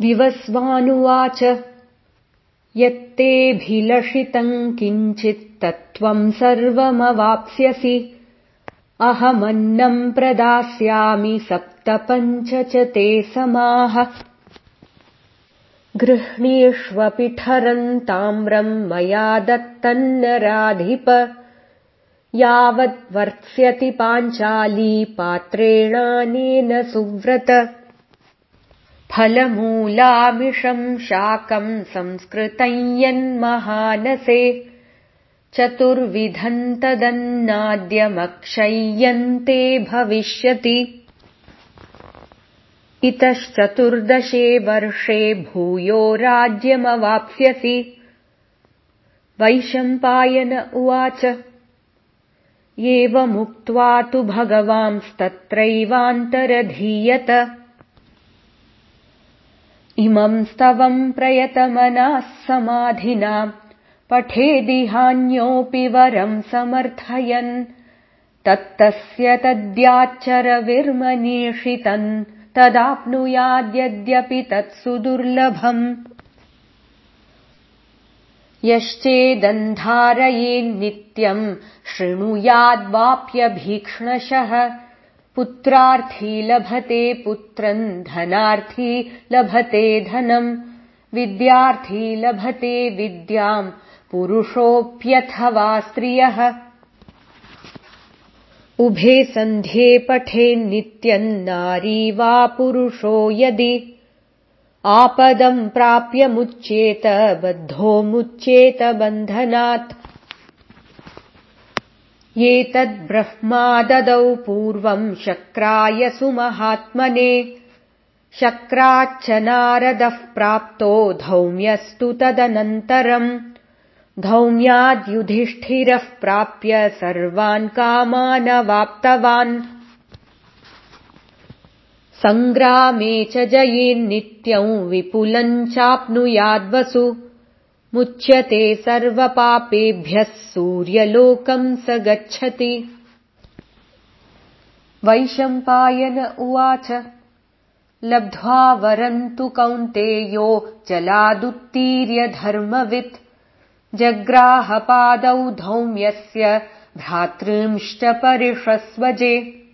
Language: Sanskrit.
विवस्वानुवाच। यत्तेऽभिलषितम् किञ्चित्तत्त्वम् सर्वमवाप्स्यसि। अहमन्नम् प्रदास्यामि सप्त पञ्च च ते समाः। गृह्णीष्वपिठरन्ताम्रम् मया दत्तन्नराधिप। यावद्वर्त्स्यति पाञ्चाली पात्रेणानेन सुव्रत फलमूलामिषम् शाकम् संस्कृतम् यन्महानसे। चतुर्विधम् तदन्नाद्यमक्षय्यन्ते भविष्यति इतश्चतुर्दशे वर्षे भूयो राज्यमवाप्स्यसि। वैशम्पायन उवाच। एवमुक्त्वा तु भगवांस्तत्रैवान्तरधीयत इमम् स्तवम् प्रयतमनाः समाधिना पठेदिहान्योऽपि वरम् समर्थयन् तत्तस्य तद्याच्चरविर्मनीषितन् तदाप्नुयाद्यद्यपि तत्सुदुर्लभम्। यश्चेदन्धारयेन्नित्यम् शृणुयाद्वाप्यभीक्ष्णशः पुत्रार्थी लभते पुत्रम् धनार्थी लभते धनम् विद्यार्थी लभते विद्याम् पुरुषोऽप्यथवा स्त्रियः। उभे सन्ध्ये पठेन्नित्यम् नारी वा पुरुषो यदि आपदम् प्राप्यमुच्येत बद्धोमुच्येत बन्धनात् एतद्ब्रह्माददौ पूर्वम् शक्राय सुमहात्मने। शक्राच्च नारदः प्राप्तो धौम्यस्तु तदनन्तरम् धौम्याद्युधिष्ठिरः प्राप्य सर्वान् कामानवाप्तवान्। सङ्ग्रामे च जयेन्नित्यम् विपुलम् चाप्नुयाद्वसु मुच्यते सर्वपापेभ्यः सूर्यलोकम् स गच्छति। वैशम्पायन उवाच लब्ध्वा वरम् तु कौन्तेयो जलादुत्तीर्य धर्मवित्। जग्राहपादौ धौम्यस्य भ्रातृंश्च परिषस्वजे